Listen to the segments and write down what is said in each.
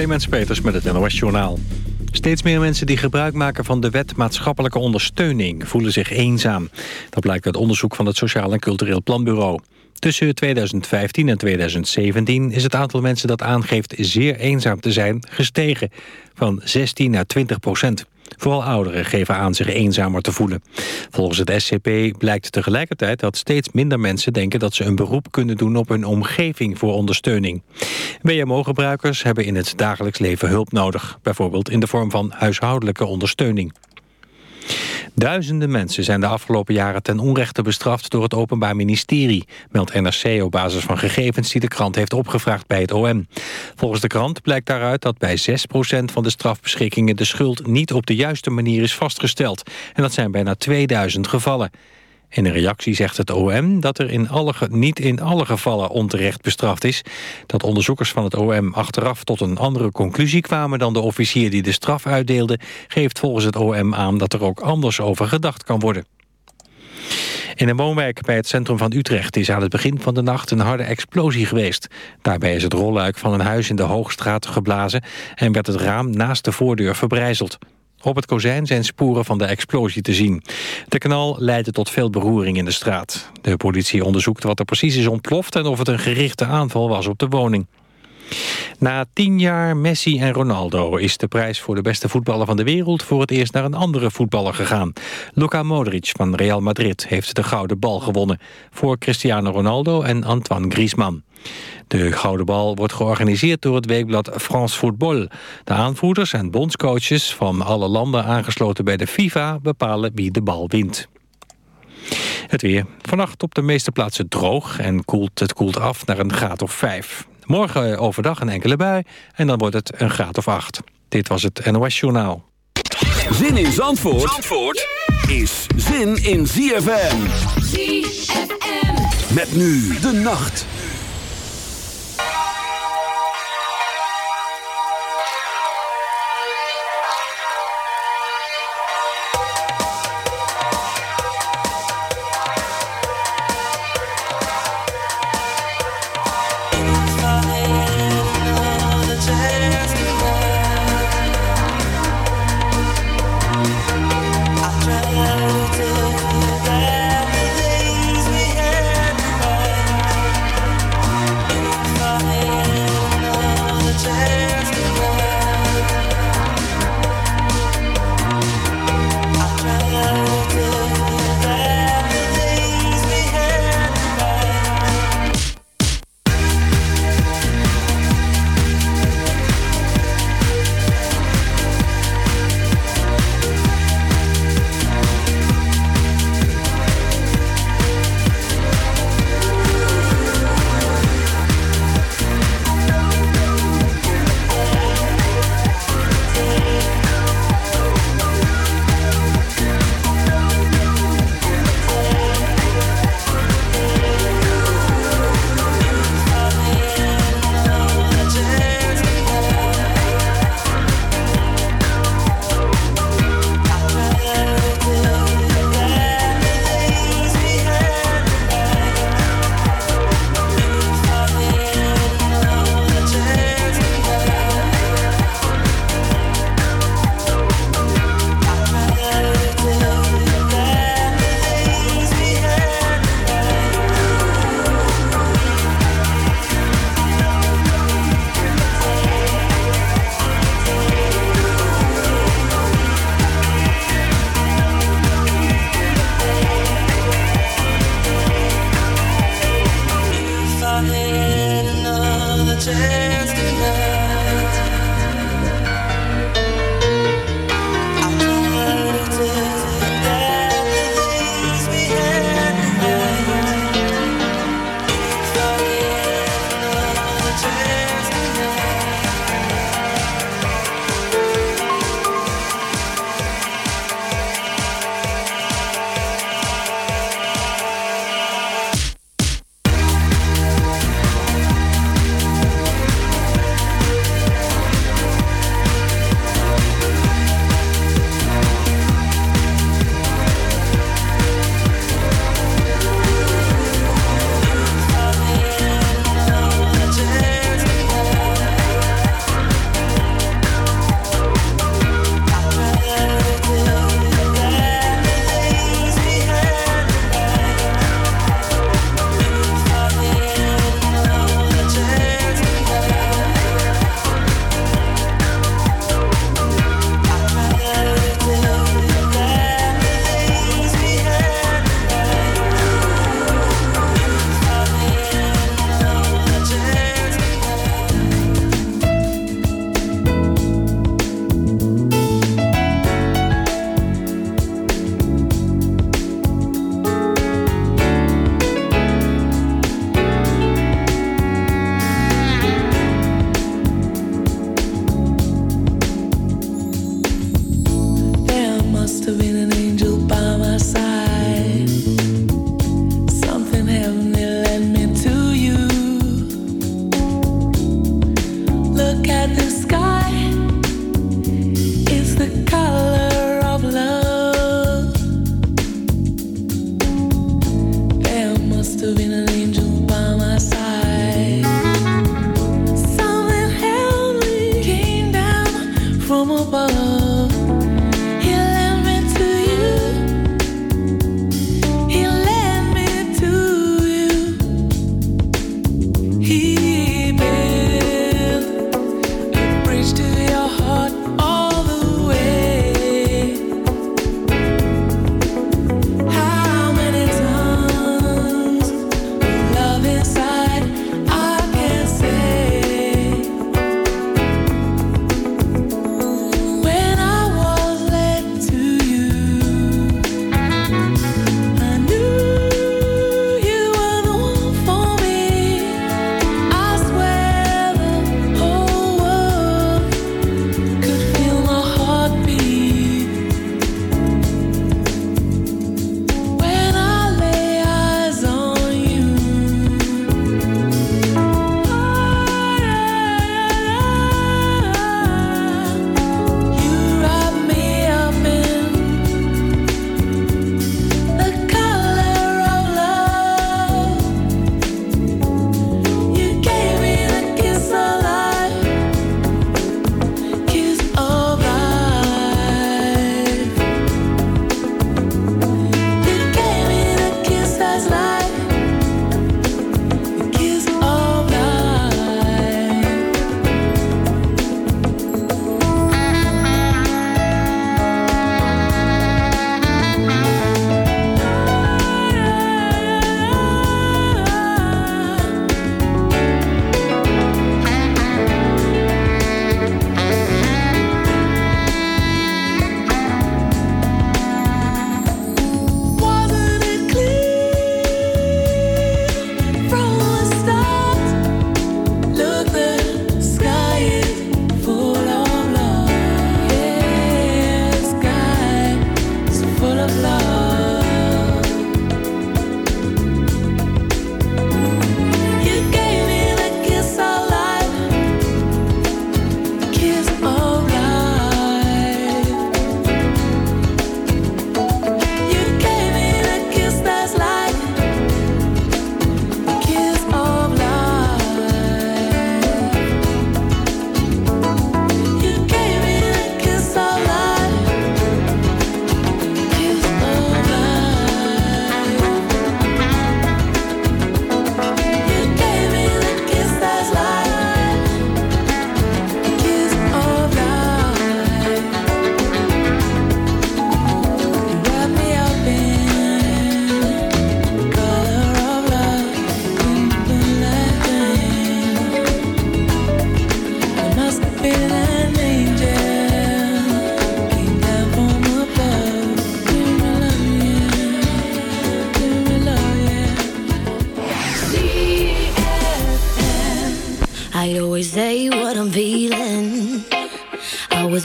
Clemens Peters met het NOS Journaal. Steeds meer mensen die gebruik maken van de wet maatschappelijke ondersteuning... voelen zich eenzaam. Dat blijkt uit onderzoek van het Sociaal en Cultureel Planbureau. Tussen 2015 en 2017 is het aantal mensen dat aangeeft zeer eenzaam te zijn gestegen. Van 16 naar 20 procent. Vooral ouderen geven aan zich eenzamer te voelen. Volgens het SCP blijkt tegelijkertijd dat steeds minder mensen denken dat ze een beroep kunnen doen op hun omgeving voor ondersteuning. WMO-gebruikers hebben in het dagelijks leven hulp nodig. Bijvoorbeeld in de vorm van huishoudelijke ondersteuning. Duizenden mensen zijn de afgelopen jaren ten onrechte bestraft door het Openbaar Ministerie, meldt NRC op basis van gegevens die de krant heeft opgevraagd bij het OM. Volgens de krant blijkt daaruit dat bij 6% van de strafbeschikkingen de schuld niet op de juiste manier is vastgesteld. En dat zijn bijna 2000 gevallen. In een reactie zegt het OM dat er in alle, niet in alle gevallen onterecht bestraft is. Dat onderzoekers van het OM achteraf tot een andere conclusie kwamen... dan de officier die de straf uitdeelde... geeft volgens het OM aan dat er ook anders over gedacht kan worden. In een woonwijk bij het centrum van Utrecht is aan het begin van de nacht een harde explosie geweest. Daarbij is het rolluik van een huis in de Hoogstraat geblazen en werd het raam naast de voordeur verbrijzeld. Op het kozijn zijn sporen van de explosie te zien. De knal leidde tot veel beroering in de straat. De politie onderzoekt wat er precies is ontploft... en of het een gerichte aanval was op de woning. Na tien jaar Messi en Ronaldo is de prijs voor de beste voetballer van de wereld voor het eerst naar een andere voetballer gegaan. Luka Modric van Real Madrid heeft de gouden bal gewonnen voor Cristiano Ronaldo en Antoine Griezmann. De gouden bal wordt georganiseerd door het weekblad France Football. De aanvoerders en bondscoaches van alle landen aangesloten bij de FIFA bepalen wie de bal wint. Het weer. Vannacht op de meeste plaatsen droog en koelt, het koelt af naar een graad of 5. Morgen overdag een enkele bui en dan wordt het een graad of 8. Dit was het NOS Journaal. Zin in Zandvoort, Zandvoort is zin in ZFM. ZFM. Met nu de nacht.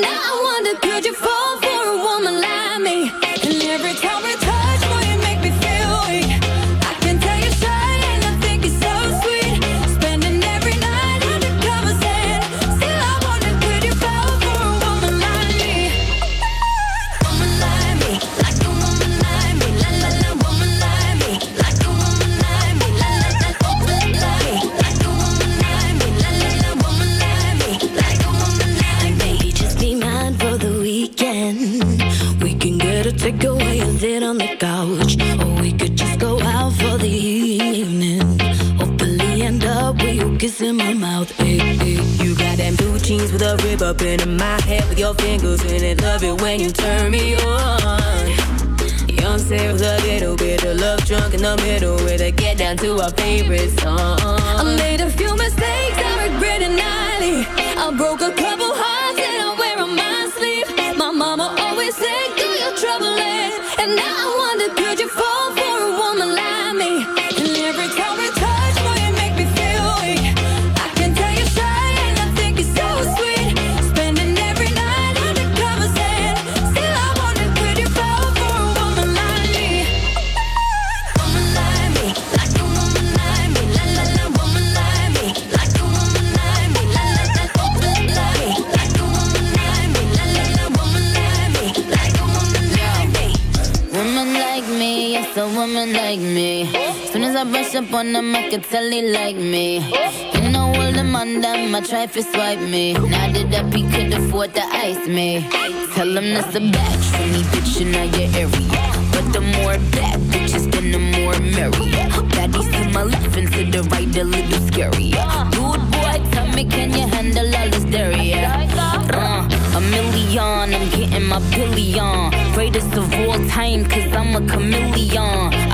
now I wonder, could you rib up in my head with your fingers in it. Love it when you turn me on. Young Sarah's a little bit of love drunk in the middle with a get down to our favorite song. I made a few mistakes, I regret it nightly. I broke a couple hearts and I wear on my sleeve. My mama always said, do your trouble and now I wonder, could you Up on them, I can tell he like me. You know all the man them, I try to swipe me. Now that that he could afford to ice me. Tell him that's a batch for me, bitch, in your area. But the more bad bitches, then the more merrier. Baddies to my left and to the right, a little scarier. Dude, boy, tell me, can you handle all this dairy? Uh, a million, I'm getting my billion. Greatest of all time, cause I'm a chameleon.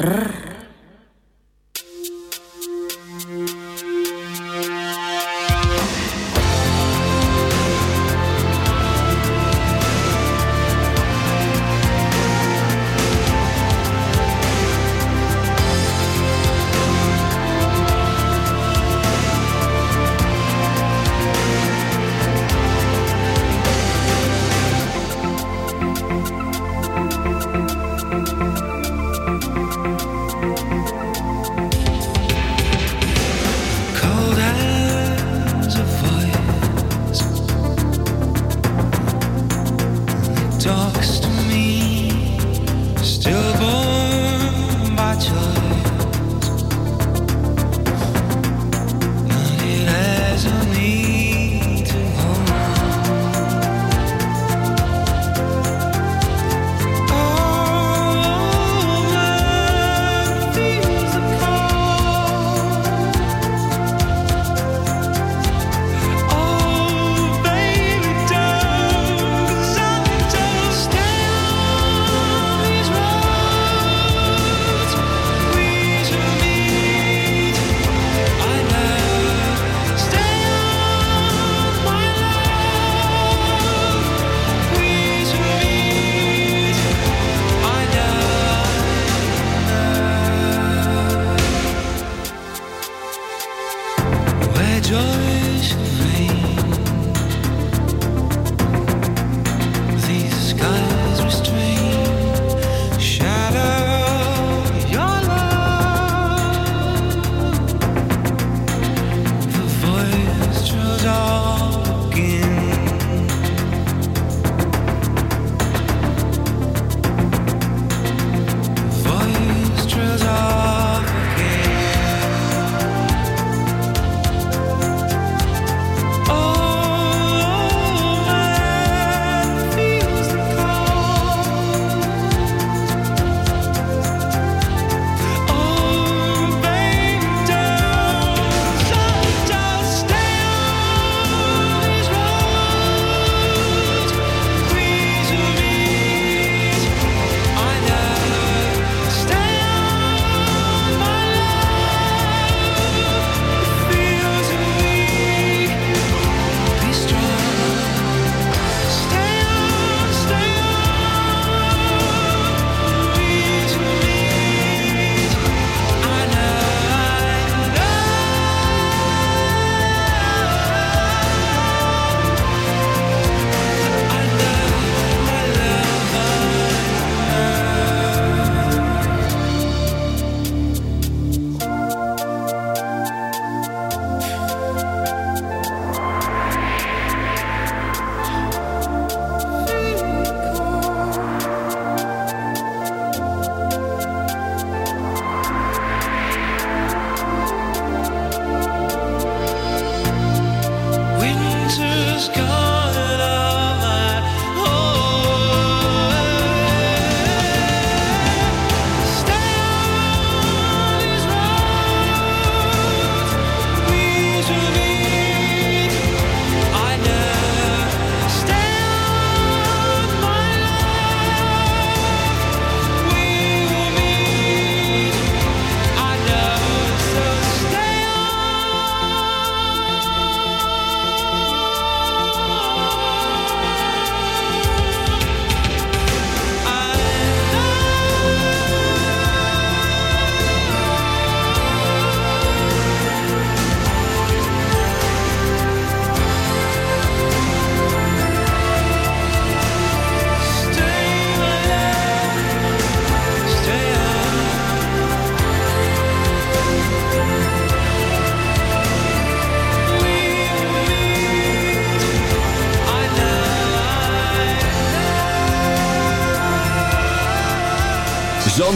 Rrr.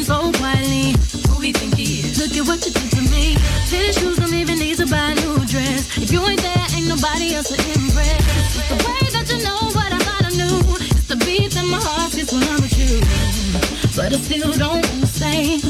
him so quietly. Who he think he is? Look at what you did to me. Tennis shoes don't even need to buy a new dress. If you ain't there, ain't nobody else to impress. It's the way that you know what I thought I knew. It's the beat that my heart gets when I'm with you. But I still don't understand.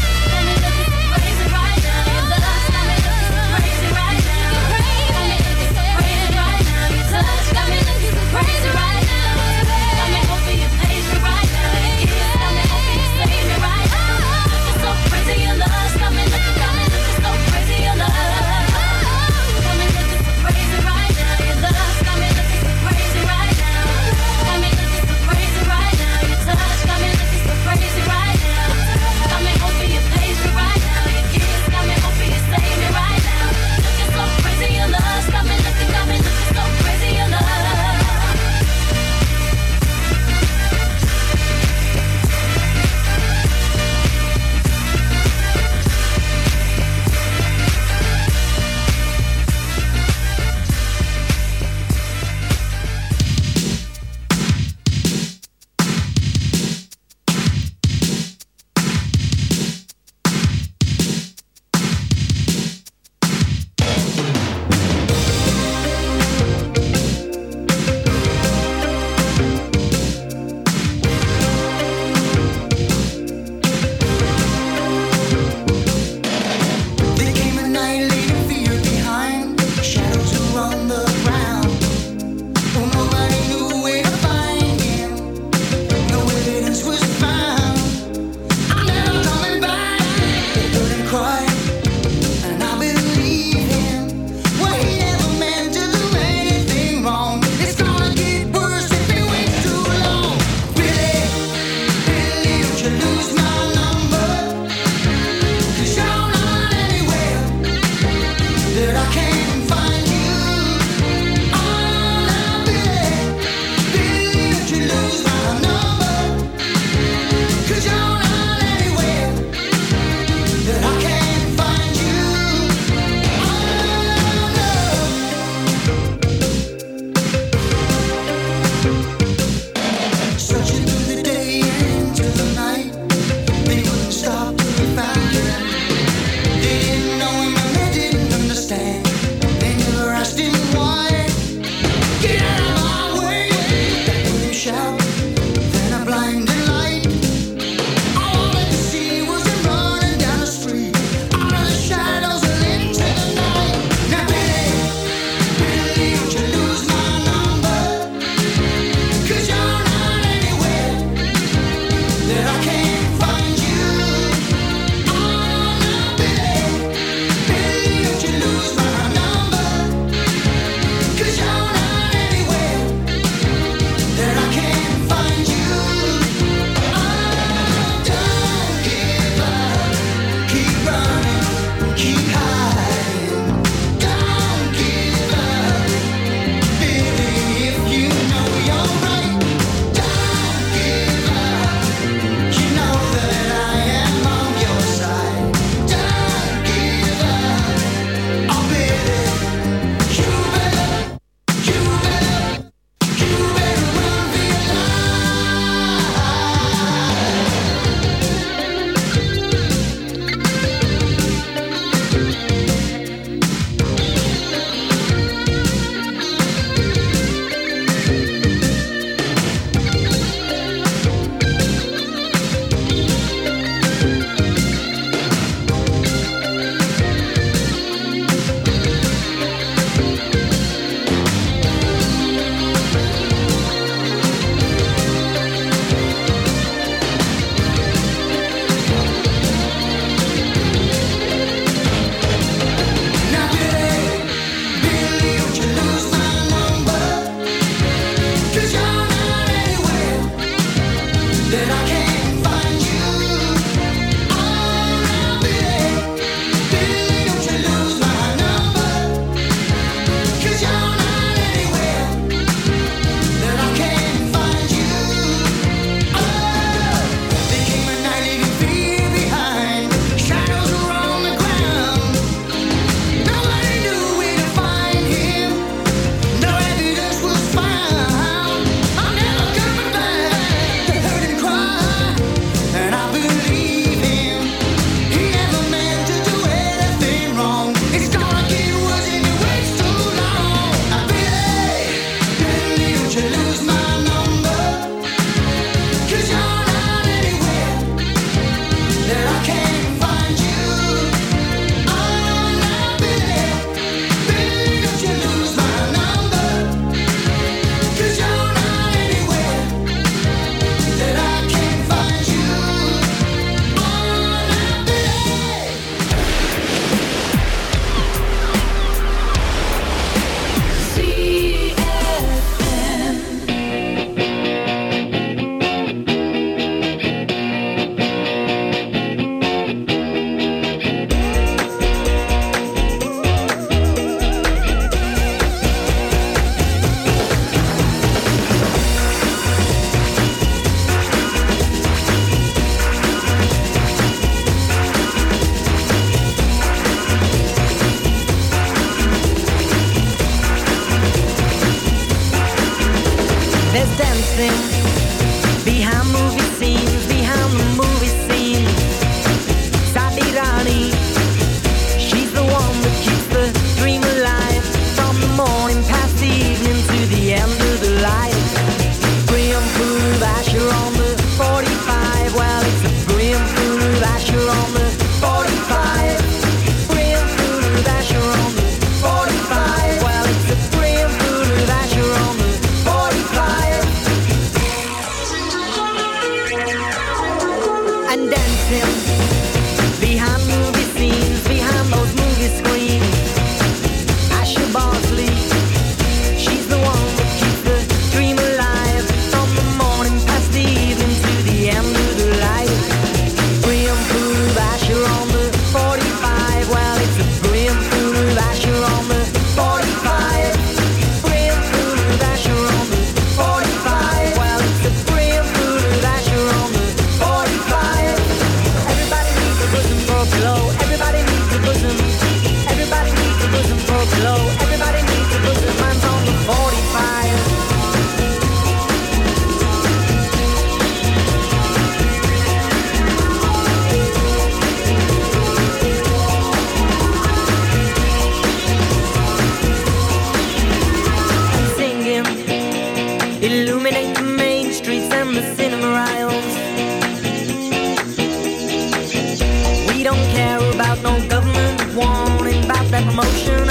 that motion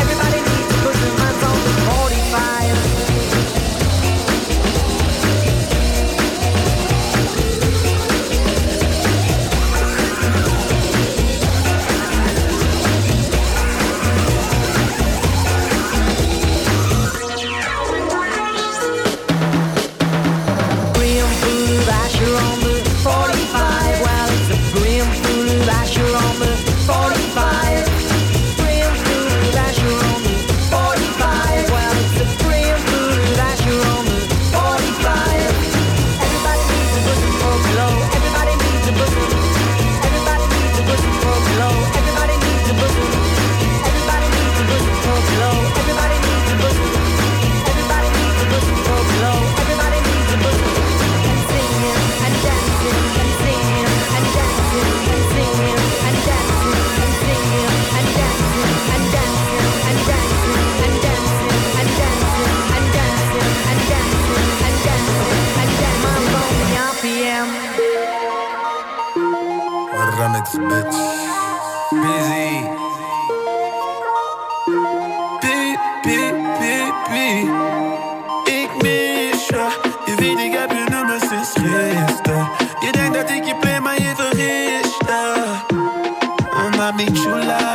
Ik mis je, je weet ik heb je nummer. Je denkt dat ik je play, maar je vergist je. Oh, mami chula.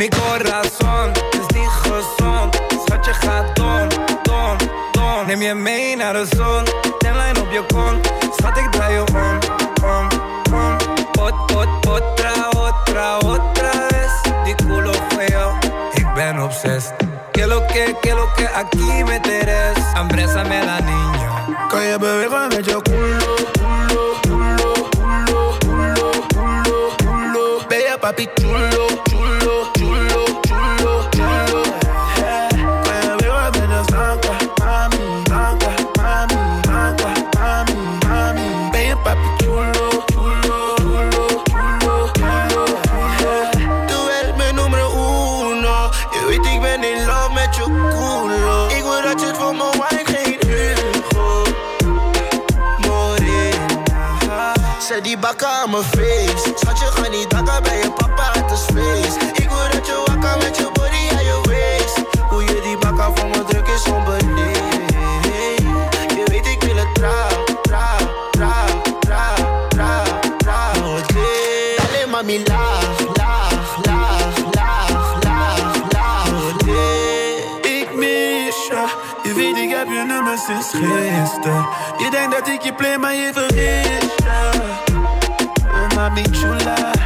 Mi corazón is niet gezond. Schatje gaat don, don, don. Neem je mee naar de zon. Tenlijn op je kont. Schat ik draai je om, om, om. Pot, pot, potra, otra, otra vez. Die culo feo. Ik ben obsessed. Que lo que, que lo que aquí me teres. Ambrésame la niña. Calle bebé con el culo, culo, culo, culo, culo, culo. Bella papi chulo. Bakken aan mijn face. Schatje, ga niet dakken bij je papa uit de space. Ik wil dat je wakker met je body aan je waist. Hoe je die bakken voor me druk is onbeleefd. Je weet ik wil het trouw, trouw, trouw, trouw, trouw, trouw. Nooit weer. Alleen maar mi laag, laag, laag, laag, laag, laag. Ik mis je. Je weet ik heb je nummer sinds gisteren. Je denkt dat ik je play, maar je vergist je. Oh, mami chula. Yeah.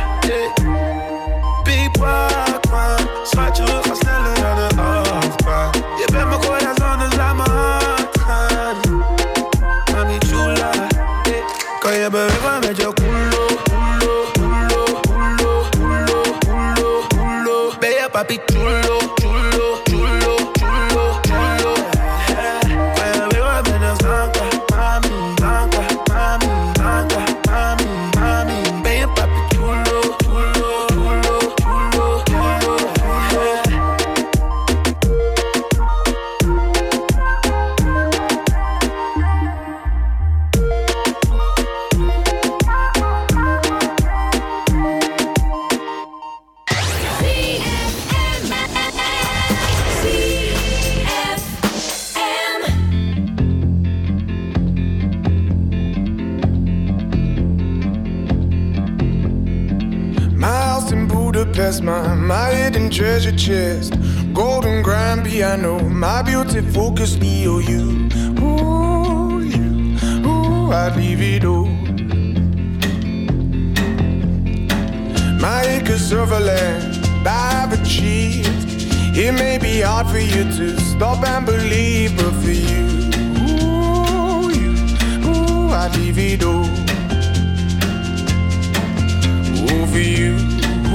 Ooh, for you,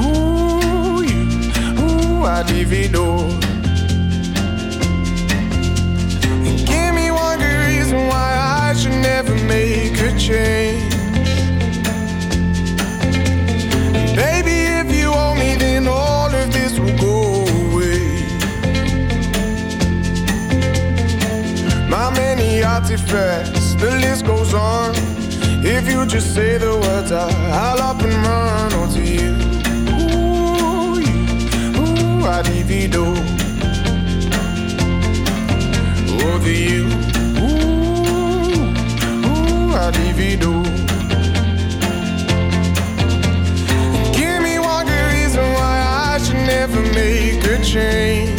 ooh, you, ooh, all. And give me one good reason why I should never make a change. Baby, if you owe me, then all of this will go away. My many artifacts, the list goes on. If you just say the words, I- I'll up and run onto you. Ooh, you, ooh, I'd divido. Over you, ooh, ooh, I'd divido. Give me one good reason why I should never make a change.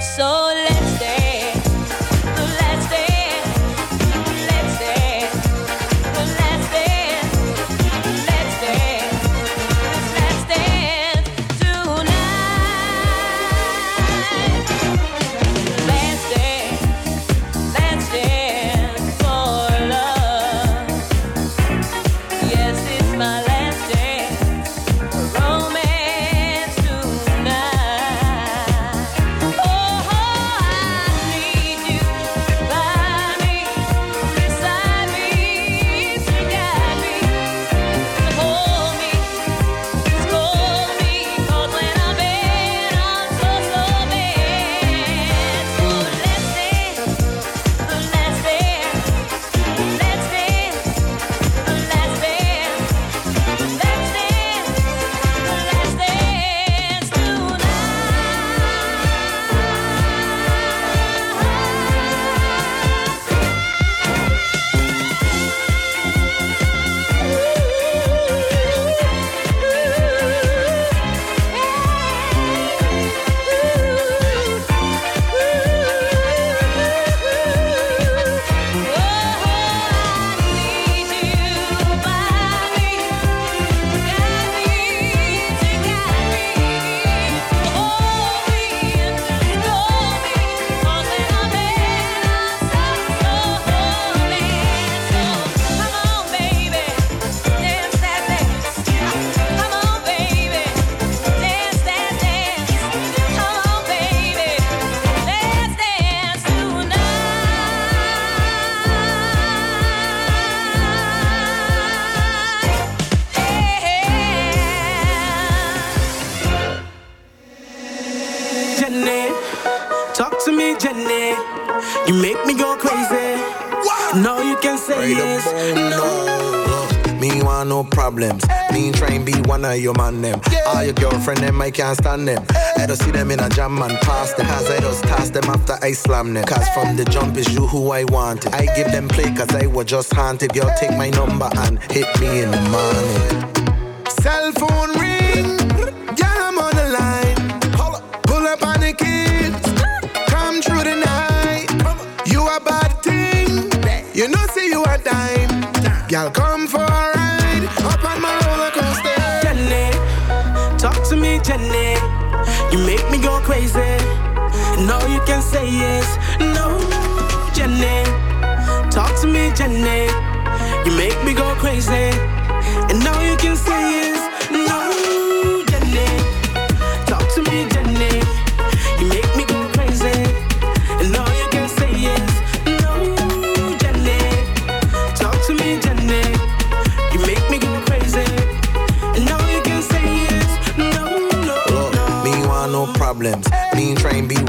So let's you can say yes. No. Uh, me want no problems. Me try and be one of your man them. All your girlfriend them, I can't stand them. I don't see them in a jam and pass them. Cause I just toss them after I slam them. Cause from the jump is you who I wanted. I give them play cause I was just haunted. Girl, take my number and hit me in the morning. Cell phone ring. Say yes. No, Jenny, talk to me, Jenny. You make me go crazy.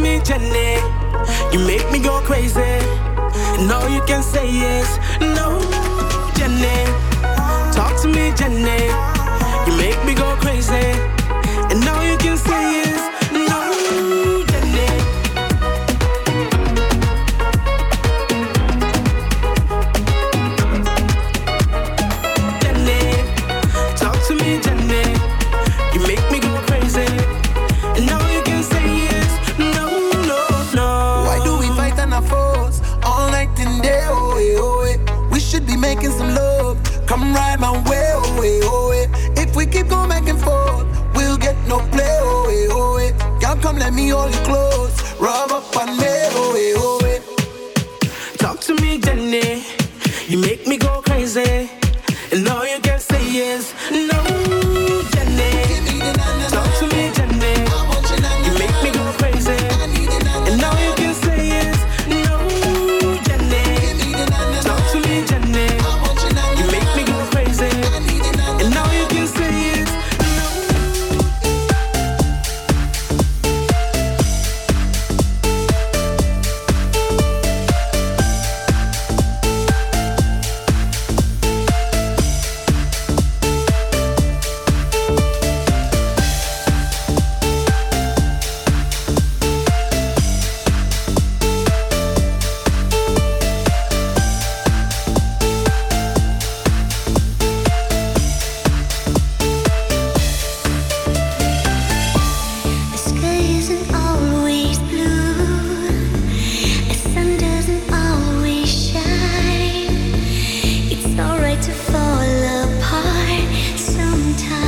me, Jenny. You make me go crazy. No, you can say yes. to fall apart sometimes.